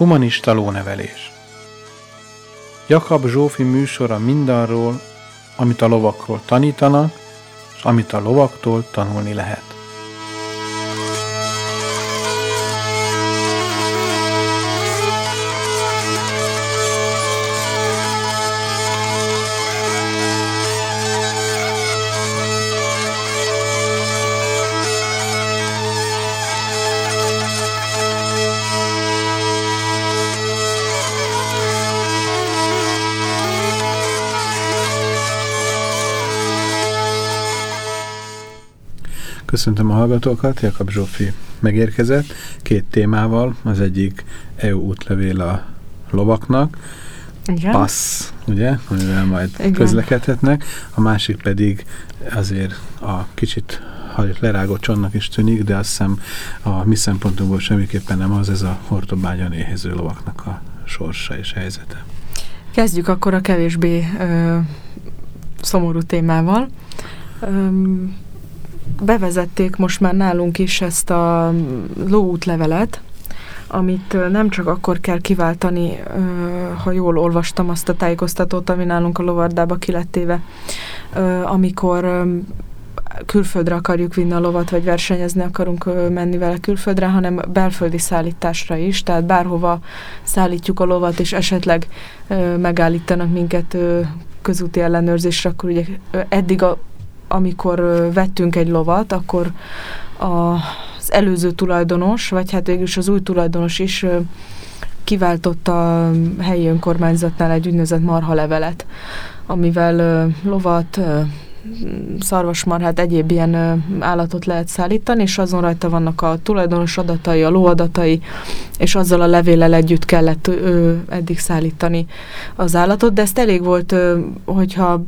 Humanista lónevelés Jakab Zsófi műsora mindarról, amit a lovakról tanítanak, és amit a lovaktól tanulni lehet. Köszöntöm a hallgatókat, Jakab Zsófi megérkezett két témával, az egyik EU útlevél a lovaknak, Igen. passz, ugye, amivel majd Igen. közlekedhetnek, a másik pedig azért a kicsit ha lerágott csonnak is tűnik, de azt hiszem a mi szempontunkból semmiképpen nem az, ez a hortobágyon éhező lovaknak a sorsa és helyzete. Kezdjük akkor a kevésbé ö, szomorú témával. Ö, bevezették most már nálunk is ezt a lóútlevelet, amit nem csak akkor kell kiváltani, ha jól olvastam azt a tájékoztatót, ami nálunk a lovardába kilettéve, amikor külföldre akarjuk vinni a lovat, vagy versenyezni akarunk menni vele külföldre, hanem belföldi szállításra is, tehát bárhova szállítjuk a lovat, és esetleg megállítanak minket közúti ellenőrzésre, akkor ugye eddig a amikor vettünk egy lovat, akkor az előző tulajdonos, vagy hát végülis az új tulajdonos is kiváltott a helyi önkormányzatnál egy úgynevezett marhalevelet, amivel lovat, szarvasmarhát, egyéb ilyen állatot lehet szállítani, és azon rajta vannak a tulajdonos adatai, a lóadatai, és azzal a levéllel együtt kellett eddig szállítani az állatot, de ezt elég volt, ö, hogyha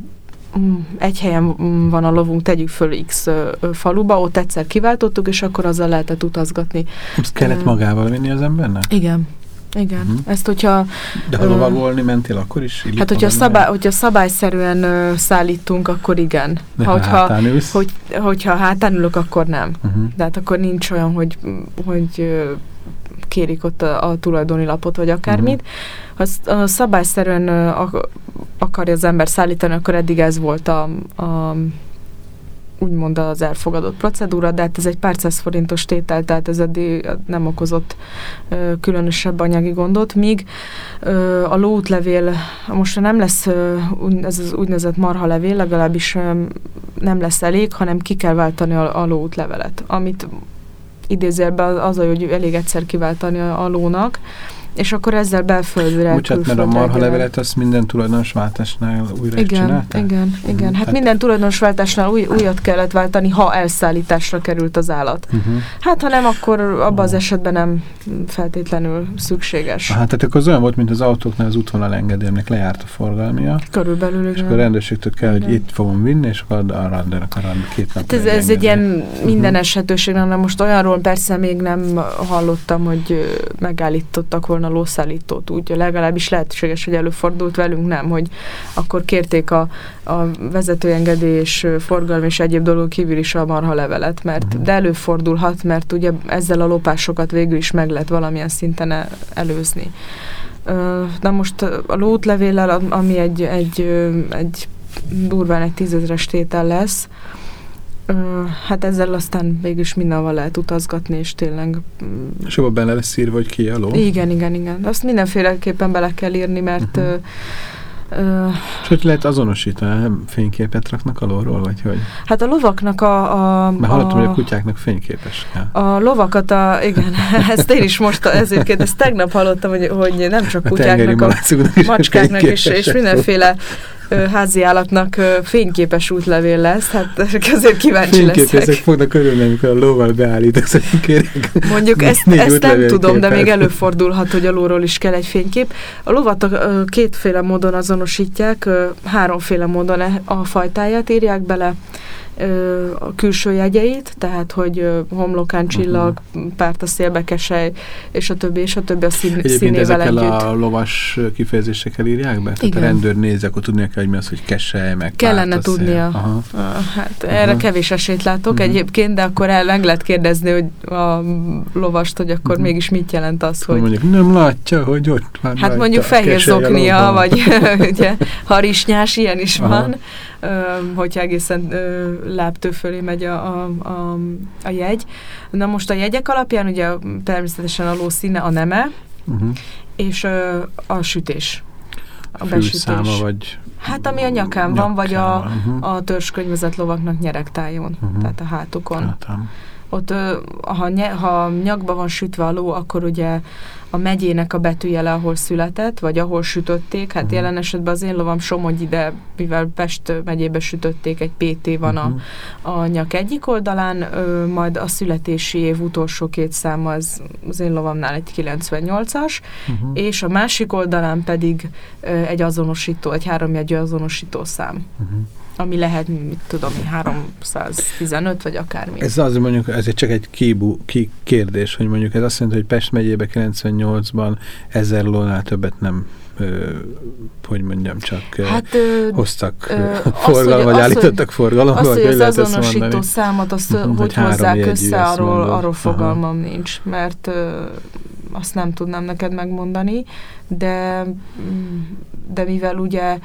egy helyen mm, van a lovunk, tegyük föl X faluba, ott egyszer kiváltottuk, és akkor azzal lehetett utazgatni. Ezt kellett magával vinni az embernek? Igen. Igen. Uh-huh. Ezt, hogyha... De ha lovagolni mentél, akkor is? Hát, hogyha, szabály, hogyha szabályszerűen uh, szállítunk, akkor igen. De ha hogyha, hátán ülsz? Hogy, hogyha hátán ülök, akkor nem. Uh-huh. De hát akkor nincs olyan, hogy, hogy uh, kérik ott a, a tulajdoni lapot, vagy akármit. Uh-huh. Ha szabályszerűen uh, akarja az ember szállítani, akkor eddig ez volt a, a úgymond az elfogadott procedúra, de hát ez egy pár száz forintos tétel, tehát ez eddig nem okozott ö, különösebb anyagi gondot, míg ö, a lóútlevél most nem lesz ö, ez az úgynevezett marhalevél, legalábbis ö, nem lesz elég, hanem ki kell váltani a, a lóútlevelet, amit idézőjelben az, hogy elég egyszer kiváltani a, a lónak, és akkor ezzel belföldre Bocsát, mert a marha levelet azt minden tulajdonosváltásnál újra igen, csinálta? Igen, igen. Uh-huh. Hát, hát minden tulajdonosváltásnál új, újat kellett váltani, ha elszállításra került az állat. Uh-huh. Hát, ha nem, akkor abban uh. az esetben nem feltétlenül szükséges. Hát, tehát akkor az olyan volt, mint az autóknál az útvonal engedélyemnek lejárt a forgalmia. Körülbelül, És akkor a rendőrségtől kell, hogy itt fogom vinni, és akkor arra rendelnek arra két nap. Hát ez, ez egy ilyen minden uh-huh. esetőség, nem, most olyanról persze még nem hallottam, hogy megállítottak volna volna lószállítót, úgy legalábbis lehetséges, hogy előfordult velünk, nem, hogy akkor kérték a, a vezetőengedély és forgalmi és egyéb dolgok kívül is a marha levelet, mert uh-huh. de előfordulhat, mert ugye ezzel a lopásokat végül is meg lehet valamilyen szinten e, előzni. Na most a lótlevéllel, ami egy, egy, egy durván egy tízezres tétel lesz, hát ezzel aztán mégis mindenhol lehet utazgatni, és tényleg... Mm, és abban bele lesz írva, hogy ki a ló? Igen, igen, igen. Azt mindenféleképpen bele kell írni, mert... Uh-huh. Uh, és hogy lehet azonosítani? Fényképet raknak a lóról, vagy hogy? Hát a lovaknak a... a Mert hallottam, a, hogy a kutyáknak fényképes kell. A lovakat a... Igen, ezt én is most ezért ezt tegnap hallottam, hogy, hogy nem csak kutyáknak, a, a macskáknak és, és mindenféle házi állatnak fényképes útlevél lesz, hát azért kíváncsi Fényképezek leszek. fognak örülni, amikor a lóval beállítasz, kérek. Mondjuk ezt, ezt nem tudom, de még előfordulhat, hogy a lóról is kell egy fénykép. A lovat a, kétféle módon azonosítják, háromféle módon e, a fajtáját írják bele, a külső jegyeit, tehát hogy homlokán csillag, uh-huh. párt a szélbe kesely, és a többi, és a többi a szín, Egyébként színével együtt. a lovas kifejezésekkel írják be? Tehát a rendőr néz, akkor tudnia kell, hogy mi az, hogy kesely, meg Kellene tudnia. Aha. Hát Aha. erre kevés esélyt látok uh-huh. egyébként, de akkor el meg lehet kérdezni hogy a lovast, hogy akkor uh-huh. mégis mit jelent az, hogy... Mondjuk nem látja, hogy ott van. Hát mondjuk fehér zoknia, vagy ugye harisnyás, ilyen is Aha. van hogyha egészen lábtő fölé megy a, a, a, a jegy. Na most a jegyek alapján ugye természetesen a ló színe a neme, uh-huh. és a sütés. A besütés. vagy... Hát ami a nyakán, nyakán van, vagy a, uh-huh. a törzskönyvezett lovaknak nyeregtájon, uh-huh. tehát a hátukon. Hátam. Ott, ha, nye, ha nyakba van sütve a ló, akkor ugye a megyének a betűjele, ahol született, vagy ahol sütötték. Hát uh-huh. jelen esetben az én lovam Somogy ide, mivel Pest megyébe sütötték, egy PT van uh-huh. a, a nyak egyik oldalán, ö, majd a születési év utolsó két szám az, az én lovamnál egy 98-as, uh-huh. és a másik oldalán pedig ö, egy azonosító, egy háromjegyű azonosító szám. Uh-huh ami lehet, mit tudom, 315 vagy akármi. Ez az, mondjuk, ez csak egy kibú, ki kérdés, hogy mondjuk ez azt jelenti, hogy Pest megyébe 98-ban ezer lónál többet nem ö, hogy mondjam, csak hát, ö, hoztak ö, forgalom, vagy állítottak forgalomba. Azt, hogy az azonosító számot, azt uh-huh, hogy hozzák össze, arról, arról fogalmam Aha. nincs, mert ö, azt nem tudnám neked megmondani, de, de mivel ugye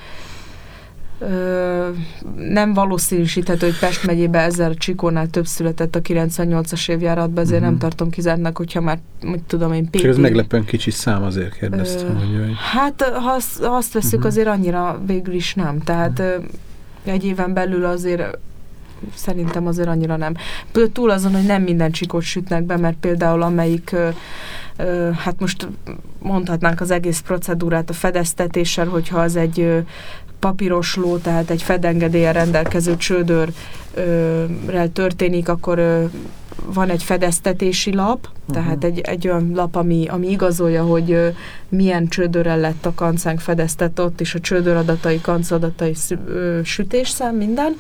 Ö, nem valószínűsíthető, hogy Pest megyébe ezzel a Csikónál több született a 98-as évjáratban, ezért uh-huh. nem mhm. tartom kizártnak, hogyha már, mit tudom én, PT... ez meglepően kicsi szám azért kérdeztem, ö, hogy... Hát, ha azt, ha azt veszük, uh-huh. azért annyira végül is nem. Tehát uh-huh. egy éven belül azért szerintem azért annyira nem. Túl azon, hogy nem minden csikot sütnek be, mert például amelyik hát most mondhatnánk az egész procedúrát a fedeztetéssel, hogyha az egy papíros ló, tehát egy fedengedélyen rendelkező csődörrel történik, akkor van egy fedeztetési lap, uh-huh. tehát egy, egy olyan lap, ami, ami igazolja, hogy milyen csődörrel lett a kancánk fedeztet ott, és a csődör adatai, kanc adatai, sütésszám, minden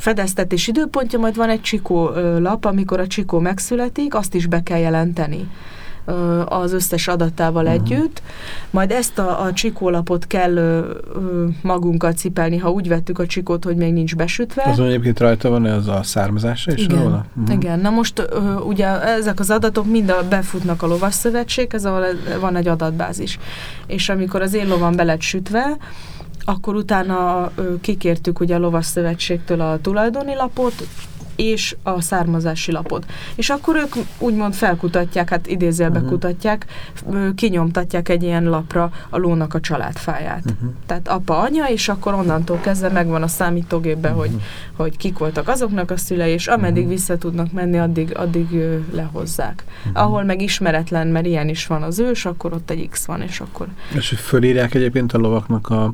fedeztetés időpontja, majd van egy csikó lap, amikor a csikó megszületik, azt is be kell jelenteni az összes adattával uh-huh. együtt, majd ezt a, a csikólapot kell ö, ö, magunkat cipelni, ha úgy vettük a csikót, hogy még nincs besütve. Azon egyébként rajta van az a származása is Igen. róla? Uh-huh. Igen, na most ö, ugye ezek az adatok mind a, befutnak a lovasszövetséghez, ahol van egy adatbázis. És amikor az én lovam be lett sütve, akkor utána kikértük ugye a lovasszövetségtől a tulajdoni lapot, és a származási lapot. És akkor ők úgymond felkutatják, hát idézélbe uh-huh. kutatják, kinyomtatják egy ilyen lapra a lónak a családfáját. Uh-huh. Tehát apa, anya, és akkor onnantól kezdve megvan a számítógépben, uh-huh. hogy, hogy kik voltak azoknak a szülei, és ameddig uh-huh. vissza tudnak menni, addig, addig lehozzák. Uh-huh. Ahol meg ismeretlen, mert ilyen is van az ős, akkor ott egy X van, és akkor... És fölírják egyébként a lovaknak a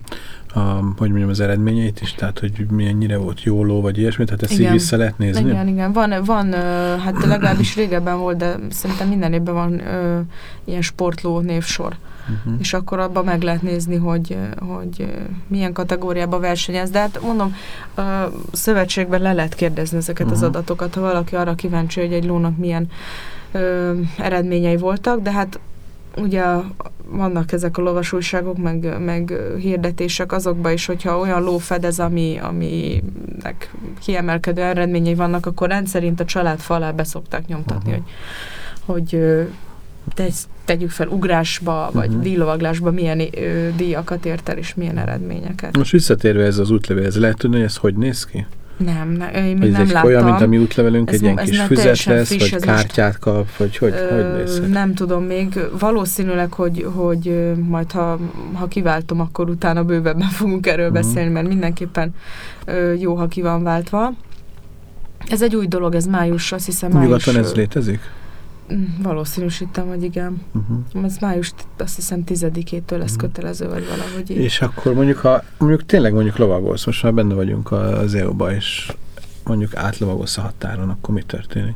a, hogy mondjam, az eredményeit is, tehát hogy milyennyire volt jó ló, vagy ilyesmi, tehát ezt igen. így vissza lehet nézni? Igen, igen, van, van hát legalábbis régebben volt, de szerintem minden évben van ö, ilyen sportló névsor. Uh-huh. És akkor abban meg lehet nézni, hogy, hogy milyen kategóriában versenyez. De hát mondom, a szövetségben le lehet kérdezni ezeket uh-huh. az adatokat, ha valaki arra kíváncsi, hogy egy lónak milyen ö, eredményei voltak, de hát ugye vannak ezek a lovasújságok, meg, meg hirdetések azokban is, hogyha olyan ló fedez, ami, aminek kiemelkedő eredményei vannak, akkor rendszerint a család falá beszokták nyomtatni, uh-huh. hogy, hogy te, tegyük fel ugrásba, vagy uh-huh. díjlovaglásba milyen ö, díjakat ért el, és milyen eredményeket. Most visszatérve ez az ez lehet tudni, hogy ez hogy néz ki? Nem, ne, én még nem egy láttam. olyan, mint a mi útlevelünk, ez, egy ilyen kis füzet lesz, friss, vagy kártyát kap, vagy hogy, ö, hogy Nem tudom még, valószínűleg, hogy, hogy majd ha, ha kiváltom, akkor utána bővebben fogunk erről uh-huh. beszélni, mert mindenképpen ö, jó, ha ki van váltva. Ez egy új dolog, ez május, azt hiszem május. Nyugaton ez létezik? Valószínűsítem, hogy igen. Uh-huh. Ez május, azt hiszem, tizedikétől lesz uh-huh. kötelező, vagy valahogy így. És akkor mondjuk, ha mondjuk tényleg mondjuk lovagolsz, most már benne vagyunk az EU-ba, és mondjuk átlovagolsz a határon, akkor mi történik?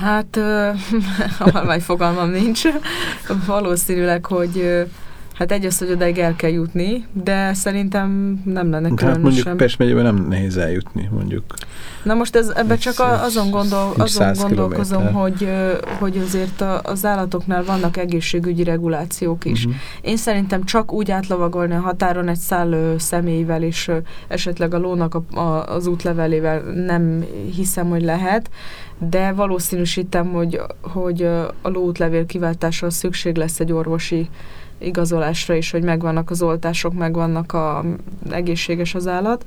Hát, vagy fogalmam nincs. Valószínűleg, hogy Hát egy az, hogy odaig el kell jutni, de szerintem nem lenne hát különösen. mondjuk Pest megyében nem nehéz eljutni, mondjuk. Na most ez, ebbe csak azon, gondol, azon gondolkozom, kilométer. hogy, hogy azért az állatoknál vannak egészségügyi regulációk is. Uh-huh. Én szerintem csak úgy átlovagolni a határon egy szállő személyvel, és esetleg a lónak a, a, az útlevelével nem hiszem, hogy lehet, de valószínűsítem, hogy, hogy a lóútlevél kiváltással szükség lesz egy orvosi igazolásra is, hogy megvannak az oltások, megvannak a egészséges az állat,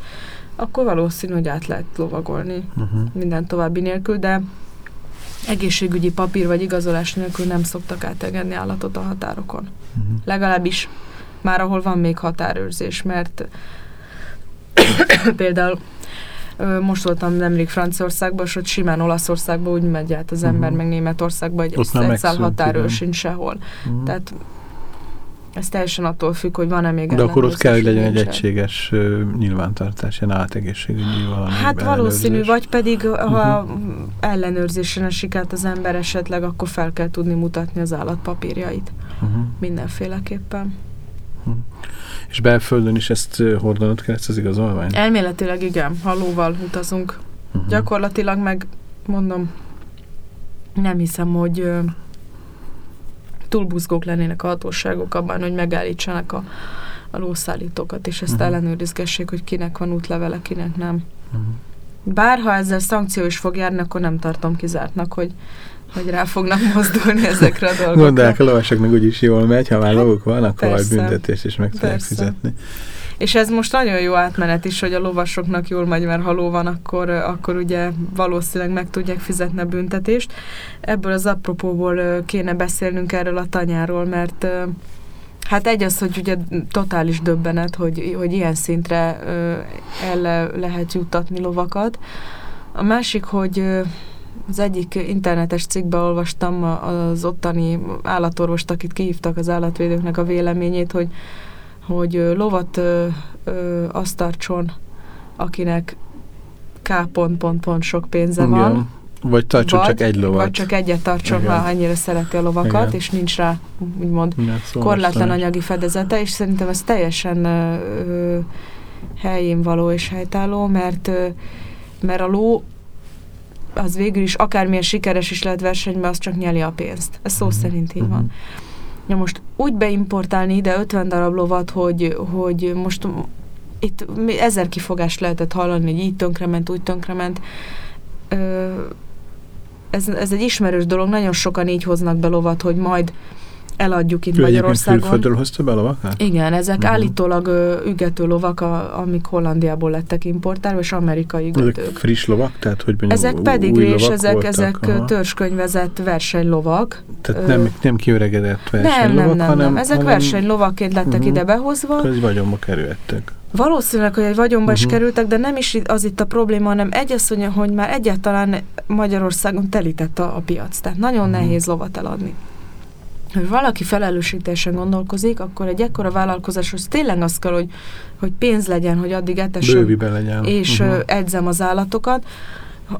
akkor valószínű, hogy át lehet lovagolni uh-huh. minden további nélkül, de egészségügyi papír vagy igazolás nélkül nem szoktak átengedni állatot a határokon. Uh-huh. Legalábbis már ahol van még határőrzés, mert például most voltam nemrég Franciaországban, és ott simán Olaszországban úgy megy át az ember, uh-huh. meg Németországban, hogy egy szál határőr sincs sehol. Uh-huh. Tehát ez teljesen attól függ, hogy van-e még De akkor ott kell, hogy legyen egy egységes uh, nyilvántartás, ilyen átegészségügyi valami. Hát valószínű, vagy pedig ha uh-huh. ellenőrzésen esik át az ember esetleg, akkor fel kell tudni mutatni az állatpapírjait. Uh-huh. Mindenféleképpen. Uh-huh. És belföldön is ezt hordanod kell, ezt az igazolványt? Elméletileg igen, halóval utazunk. Uh-huh. Gyakorlatilag meg mondom, nem hiszem, hogy túl buzgók lennének a hatóságok abban, hogy megállítsanak a, a lószállítókat, és ezt uh-huh. ellenőrizgessék, hogy kinek van útlevele, kinek nem. Uh-huh. Bár ha ezzel szankció is fog járni, akkor nem tartom kizártnak, hogy hogy rá fognak mozdulni ezekre a dolgokra. Gondolják, a lovasoknak úgyis jól megy, ha már lovuk van, akkor majd büntetést is meg tudják fizetni. És ez most nagyon jó átmenet is, hogy a lovasoknak jól megy, mert ha ló van, akkor, akkor ugye valószínűleg meg tudják fizetni a büntetést. Ebből az apropóból kéne beszélnünk erről a tanyáról, mert Hát egy az, hogy ugye totális döbbenet, hogy, hogy ilyen szintre el lehet juttatni lovakat. A másik, hogy az egyik internetes cikkben olvastam az ottani állatorvost, akit kihívtak az állatvédőknek a véleményét, hogy hogy lovat ö, ö, azt tartson, akinek K pont, pont, pont sok pénze Igen. van. Vagy tartson vagy, csak egy lovat. Vagy csak egyet tartson, Igen. ha annyira szereti a lovakat, Igen. és nincs rá, úgymond, Igen, szóval korlátlan anyagi fedezete, és szerintem ez teljesen ö, ö, helyén való és helytálló, mert, ö, mert a ló az végül is akármilyen sikeres is lehet versenyben, az csak nyeli a pénzt. Ez szó mm-hmm. szerint így van. Mm-hmm. Ja most úgy beimportálni ide 50 darab lovat, hogy, hogy most itt ezer kifogást lehetett hallani, hogy így tönkrement, úgy tönkrement. Ez, ez egy ismerős dolog, nagyon sokan így hoznak be lovat, hogy majd eladjuk itt Ő Magyarországon. Külföldről hozta be lovakat? Igen, ezek uh-huh. állítólag ö, ügető lovak, a, amik Hollandiából lettek importálva, és amerikai ügetők. Ezek friss lovak? Tehát, hogy mondjam, ezek pedig és ezek, voltak, ezek aha. törzskönyvezett versenylovak. Tehát nem, nem kiöregedett versenylovak, nem, nem, nem, hanem, nem. Ezek hanem, versenylovakként lettek uh-huh. ide behozva. Ez vagyonba kerültek. Valószínűleg, hogy egy vagyonba uh-huh. is mhm. kerültek, de nem is az itt a probléma, hanem egy az, hogy már egyáltalán Magyarországon telített a, a piac. Tehát nagyon uh-huh. nehéz lovat eladni hogy valaki felelősségteljesen gondolkozik, akkor egy ekkora vállalkozáshoz tényleg az kell, hogy, hogy pénz legyen, hogy addig etessem, legyen. és uh-huh. edzem az állatokat,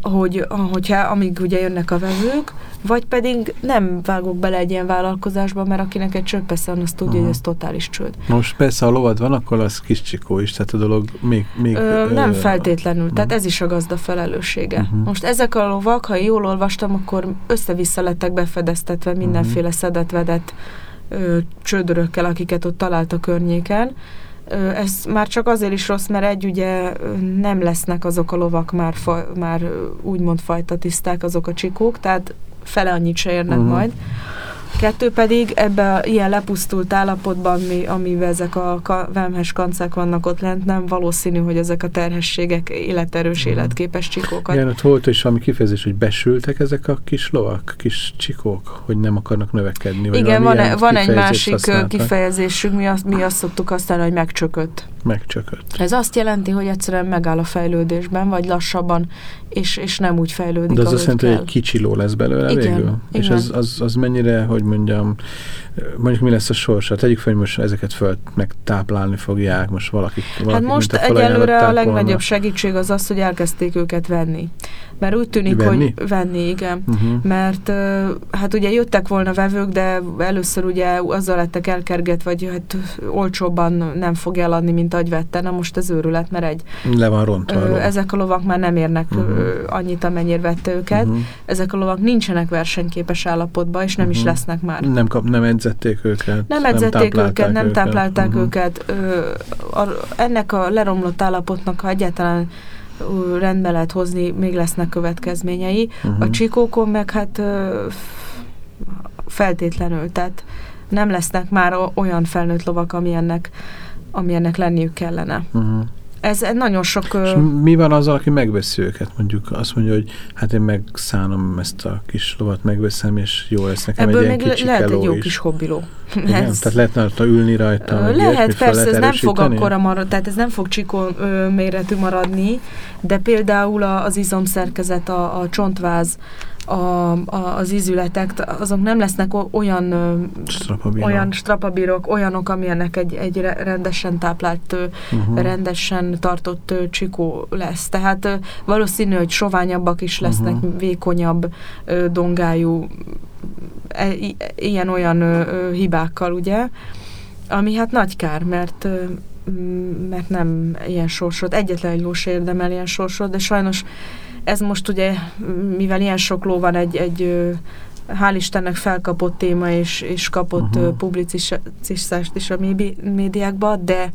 hogy, hogyha amíg ugye jönnek a vevők, vagy pedig nem vágok bele egy ilyen vállalkozásba, mert akinek egy csöppesz van, az tudja, uh-huh. hogy ez totális csőd. Most persze, ha lovad van, akkor az kis csikó is, tehát a dolog még... még ö, nem ö, feltétlenül, tehát ez is a gazda felelőssége. Uh-huh. Most ezek a lovak, ha jól olvastam, akkor össze-vissza lettek befedeztetve mindenféle uh-huh. szedett-vedett csődörökkel, akiket ott talált a környéken, ez már csak azért is rossz, mert egy ugye nem lesznek azok a lovak már, fa, már úgymond fajta tiszták, azok a csikók, tehát fele annyit se érnek uh-huh. majd. Kettő pedig ebbe a ilyen lepusztult állapotban, ami, amiben ezek a ka, vemhes kancák vannak ott lent, nem valószínű, hogy ezek a terhességek életerős, uh-huh. életképes csikókat. Igen, ott volt is valami kifejezés, hogy besültek ezek a kis lovak, kis csikók, hogy nem akarnak növekedni. Vagy Igen, van, van egy másik használtak. kifejezésünk, mi azt, mi azt szoktuk használni, hogy megcsökött. Megcsökött. Ez azt jelenti, hogy egyszerűen megáll a fejlődésben, vagy lassabban, és, és nem úgy fejlődik, De az azt jelenti, hogy egy kicsi ló lesz belőle igen, végül? Igen. És az, az, az mennyire, hogy mondjam, mondjuk mi lesz a sorsa? Tegyük fel, hogy most ezeket föl megtáplálni fogják, most valaki, valaki Hát most egyelőre a legnagyobb segítség az az, hogy elkezdték őket venni. Mert úgy tűnik, venni? hogy venni, igen. Uh-huh. Mert hát ugye jöttek volna vevők, de először ugye azzal lettek elkerget, vagy hát olcsóbban nem fog eladni, mint ahogy vette. Na most ez őrület, mert egy... Le van rontva a Ezek a lovak már nem érnek uh-huh. annyit, amennyire vette őket. Uh-huh. Ezek a lovak nincsenek versenyképes állapotban, és nem uh-huh. is lesznek már. Nem, kap, nem edzették őket. Nem edzették nem őket, nem táplálták uh-huh. őket. Ö, a, ennek a leromlott állapotnak, ha egyáltalán rendbe lehet hozni, még lesznek következményei. Uh-huh. A csikókon meg hát feltétlenül, tehát nem lesznek már olyan felnőtt lovak, amilyennek, amilyennek lenniük kellene. Uh-huh. Ez nagyon sok... És mi van az, aki megveszi őket? Mondjuk azt mondja, hogy hát én megszánom ezt a kis lovat, megveszem, és jó lesz nekem Ebből egy ilyen kicsi lehet egy jó is. kis hobbiló. Igen, ez... tehát lehetne rajta ülni rajta. Lehet, persze, ez nem fog akkora marad, tehát ez nem fog csikó ö, méretű maradni, de például az izomszerkezet, a, a csontváz, a, a, az ízületek, azok nem lesznek olyan strapabírok, olyan strapabírok olyanok, amilyenek egy, egy rendesen táplált, uh-huh. rendesen tartott csikó lesz. Tehát valószínű, hogy soványabbak is lesznek, uh-huh. vékonyabb dongájú, ilyen-olyan hibákkal, ugye, ami hát nagy kár, mert mert nem ilyen sorsot, egyetlen egy lós érdemel ilyen sorsot, de sajnos ez most ugye, mivel ilyen sok ló van, egy, egy hál' Istennek felkapott téma, és, és kapott uh-huh. publicitást is a médiákban, de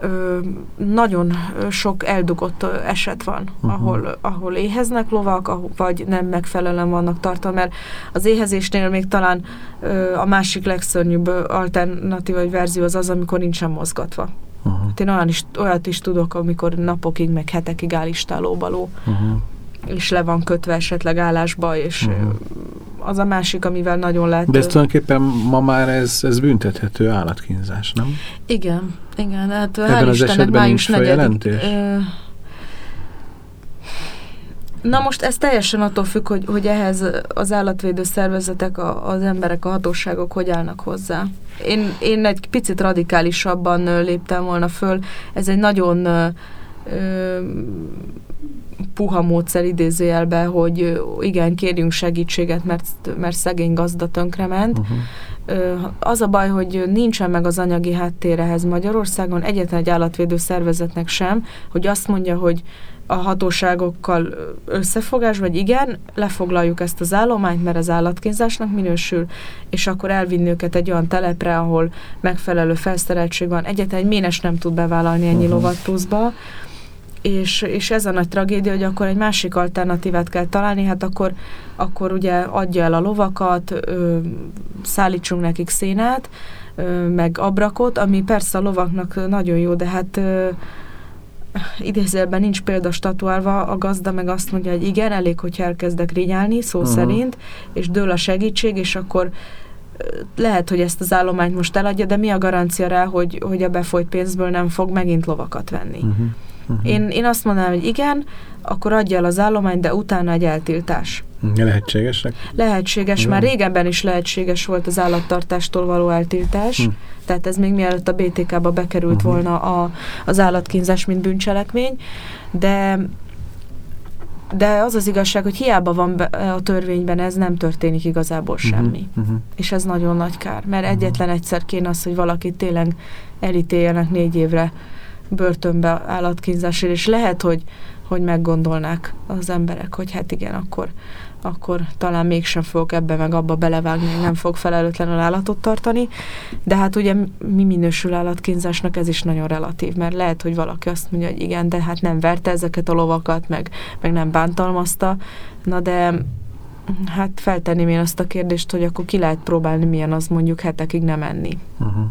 ö, nagyon sok eldugott eset van, uh-huh. ahol, ahol éheznek lovak, ahol, vagy nem megfelelően vannak tartva, mert az éhezésnél még talán ö, a másik legszörnyűbb alternatív vagy verzió az az, amikor nincsen mozgatva. Uh-huh. Hát én olyan is, olyat is tudok, amikor napokig, meg hetekig áll istálóbaló, uh-huh. És le van kötve esetleg állásba, és uh-huh. az a másik, amivel nagyon lehet... De ez tulajdonképpen ma már ez, ez büntethető állatkínzás, nem? Igen, igen. Hát Ebben az Istennek, esetben május nincs feljelentés? Na most ez teljesen attól függ, hogy, hogy ehhez az állatvédő szervezetek, a, az emberek, a hatóságok hogy állnak hozzá. Én, én egy picit radikálisabban léptem volna föl. Ez egy nagyon ö, puha módszer idézőjelbe, hogy igen, kérjünk segítséget, mert, mert szegény gazda tönkrement. Uh-huh. Az a baj, hogy nincsen meg az anyagi háttérhez Magyarországon, egyetlen egy állatvédő szervezetnek sem, hogy azt mondja, hogy a hatóságokkal összefogás, vagy igen, lefoglaljuk ezt az állományt, mert az állatkínzásnak minősül, és akkor elvinni őket egy olyan telepre, ahol megfelelő felszereltség van. Egyetlen egy ménes nem tud bevállalni ennyi uh-huh. lovat pluszba, és, és ez a nagy tragédia, hogy akkor egy másik alternatívát kell találni, hát akkor, akkor ugye adja el a lovakat, ö, szállítsunk nekik szénát, ö, meg abrakot, ami persze a lovaknak nagyon jó, de hát ö, idézőben nincs példa statuálva, a gazda meg azt mondja, hogy igen, elég, hogyha elkezdek rinyálni, szó uh-huh. szerint, és dől a segítség, és akkor lehet, hogy ezt az állományt most eladja, de mi a garancia rá, hogy, hogy a befolyt pénzből nem fog megint lovakat venni? Uh-huh. Uh-huh. Én, én azt mondanám, hogy igen, akkor adja el az állományt, de utána egy eltiltás. Lehetségesek? Lehetséges, már régebben is lehetséges volt az állattartástól való eltiltás, uh-huh. tehát ez még mielőtt a BTK-ba bekerült uh-huh. volna a, az állatkínzás, mint bűncselekmény, de de az az igazság, hogy hiába van be a törvényben, ez nem történik igazából semmi. Uh-huh. És ez nagyon nagy kár, mert uh-huh. egyetlen egyszer kéne az, hogy valakit tényleg elítéljenek négy évre börtönbe állatkínzásért, és lehet, hogy, hogy meggondolnák az emberek, hogy hát igen, akkor, akkor talán mégsem fogok ebbe meg abba belevágni, nem fog felelőtlenül állatot tartani, de hát ugye mi minősül állatkínzásnak, ez is nagyon relatív, mert lehet, hogy valaki azt mondja, hogy igen, de hát nem verte ezeket a lovakat, meg, meg nem bántalmazta, na de hát feltenném én azt a kérdést, hogy akkor ki lehet próbálni, milyen az mondjuk hetekig nem enni. Uh-huh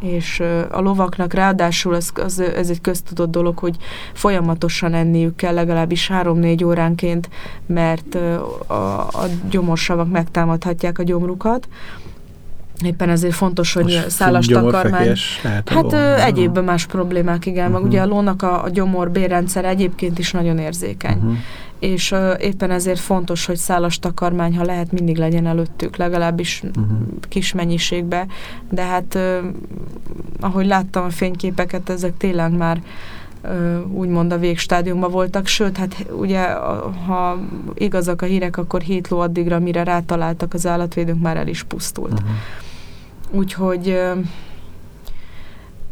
és a lovaknak ráadásul ez, az, ez egy köztudott dolog, hogy folyamatosan enniük kell legalábbis 3-4 óránként, mert a, a gyomorsavak megtámadhatják a gyomrukat, Éppen ezért fontos, hogy Most szálas takarmány. Hát ló, egyéb más problémák, igen. Uh -huh. Meg mhm. ugye a lónak a, a gyomor bérrendszer egyébként is nagyon érzékeny. Uh mhm. -huh. És uh, éppen ezért fontos, hogy szálas takarmány, ha lehet, mindig legyen előttük, legalábbis uh mhm. -huh. kis mennyiségbe. De hát uh, ahogy láttam a fényképeket, ezek tényleg már úgymond a végstádiumban voltak, sőt, hát ugye, ha igazak a hírek, akkor hét ló addigra, mire rátaláltak az állatvédők, már el is pusztult. Uh -huh. Úgyhogy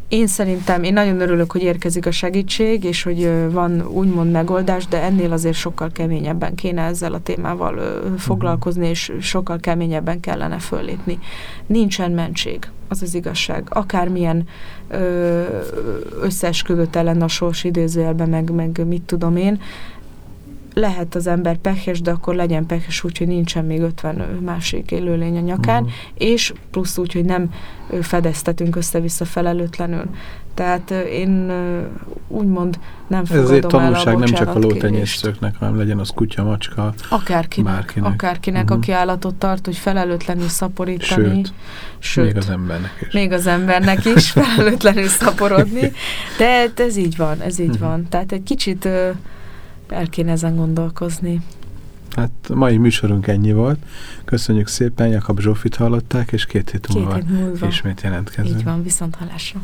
én szerintem, én nagyon örülök, hogy érkezik a segítség, és hogy van úgymond megoldás, de ennél azért sokkal keményebben kéne ezzel a témával foglalkozni, és sokkal keményebben kellene föllépni. Nincsen mentség, az az igazság. Akármilyen összeesküvött ellen a sors idézőjelben, meg, meg mit tudom én, lehet az ember pehes, de akkor legyen pehes úgy, hogy nincsen még 50 másik élőlény a nyakán, uh-huh. és plusz úgy, hogy nem fedeztetünk össze-vissza felelőtlenül. Tehát én úgymond nem fogadom Ez egy tanulság nem csak a lótenyésztőknek, hanem legyen az kutya, macska, akárkinek, bárkinek. akárkinek uh-huh. aki állatot tart, hogy felelőtlenül szaporítani. Sőt, sőt, még az embernek is. Még az embernek is felelőtlenül szaporodni. De ez így van, ez így uh-huh. van. Tehát egy kicsit el kéne ezen gondolkozni. Hát mai műsorunk ennyi volt. Köszönjük szépen, Jakab Zsófit hallották, és két hét múlva, két hét múlva ismét jelentkezünk. Így van, viszont hallásra.